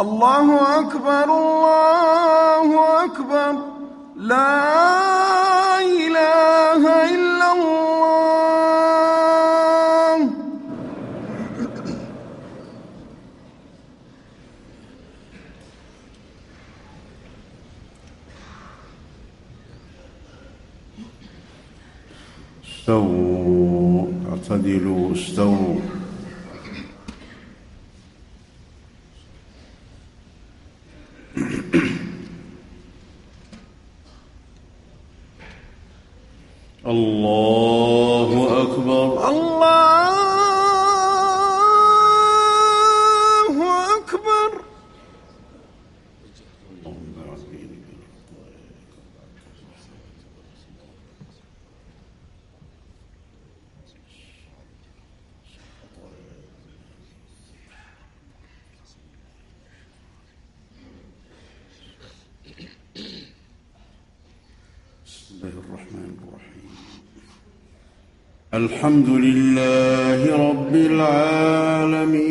الله أكبر الله أكبر. لا إله إلا الله. استووا اعتدلوا استووا. أكبر. الحمد لله رب العالمين.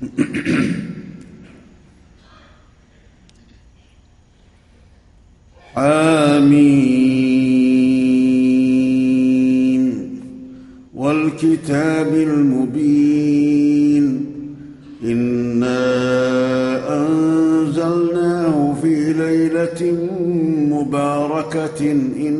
آمين. والكتاب المبين. إنا أنزلناه في ليلة مباركة. إنا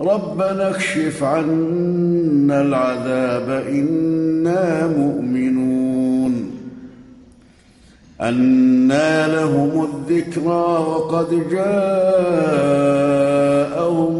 ربنا اكشف عنا العذاب إنا مؤمنون. أنى لهم الذكرى وقد جاءهم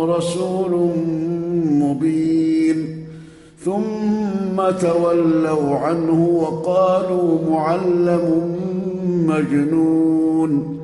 رسول مبين. ثم تولوا عنه وقالوا معلم مجنون.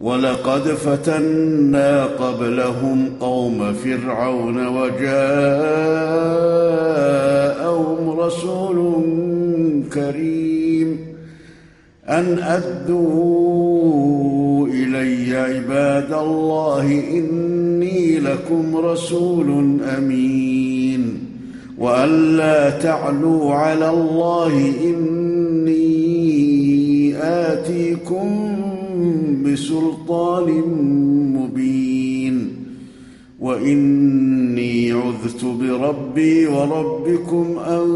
ولقد فتنا قبلهم قوم فرعون وجاءهم رسول كريم أن أدوا إلي عباد الله إني لكم رسول أمين وأن لا تعلوا على الله إني آتيكم بسلطان مبين. وإني عذت بربي وربكم أن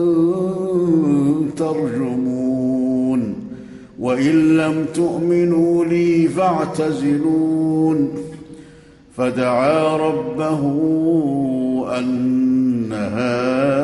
ترجمون. وإن لم تؤمنوا لي فاعتزلون. فدعا ربه ان هؤلاء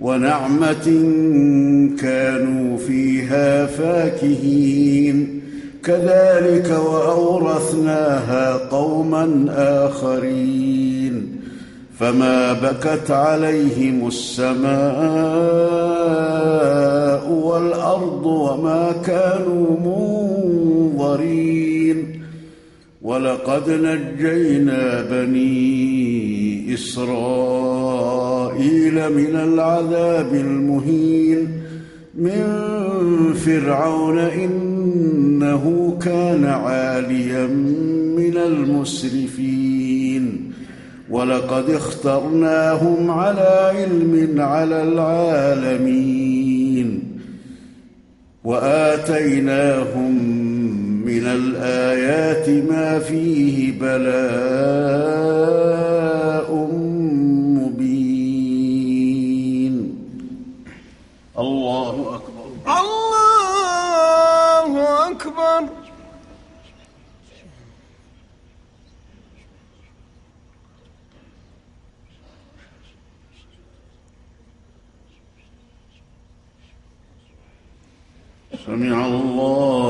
ونعمة كانوا فيها فاكهين. كذلك وأورثناها قوما آخرين. فما بكت عليهم السماء والأرض وما كانوا منظرين ولقد نجينا بني إسرائيل من العذاب المهين. من فرعون إنه كان عاليا من المسرفين. ولقد اخترناهم على علم على العالمين. وآتيناهم من الآيات ما فيه بلاء مبين. الله أكبر. الله أكبر. سمع الله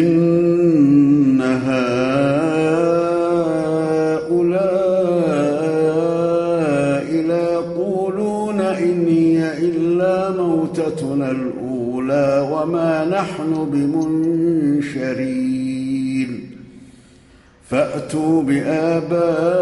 إن هؤلاء ليقولون إن هي إلا موتتنا الأولى وما نحن بمنشرين. فأتوا بآبائنا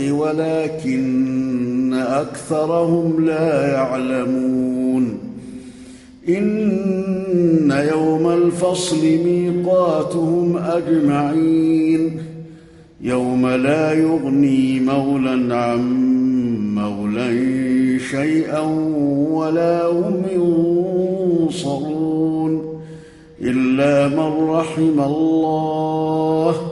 ولكن أكثرهم لا يعلمون. إن يوم الفصل ميقاتهم أجمعين. يوم لا يغني مولا عن مولا شيئا ولا هم ينصرون إلا من رحم الله.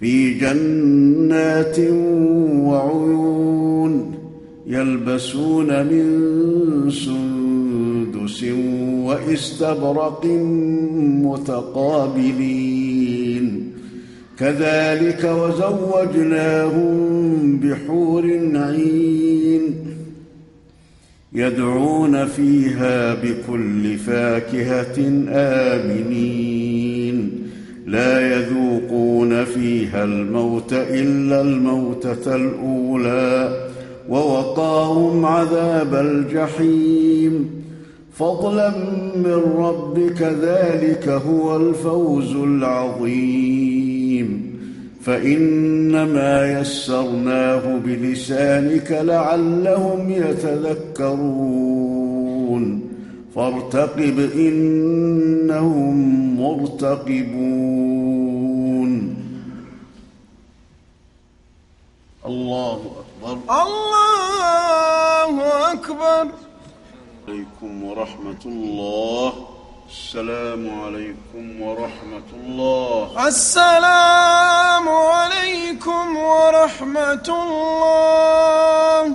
في جنات وعيون يلبسون من سندس واستبرق متقابلين. كذلك وزوجناهم بحور عين يدعون فيها بكل فاكهة آمنين. لا يذوقون فيها الموت إلا الموتة الأولى ووقاهم عذاب الجحيم. فضلا من ربك ذلك هو الفوز العظيم. فإنما يسرناه بلسانك لعلهم يتذكرون. فارتقب إنهم مرتقبون. الله أكبر. الله أكبر. عليكم ورحمة الله. السلام عليكم ورحمة الله. السلام عليكم ورحمة الله.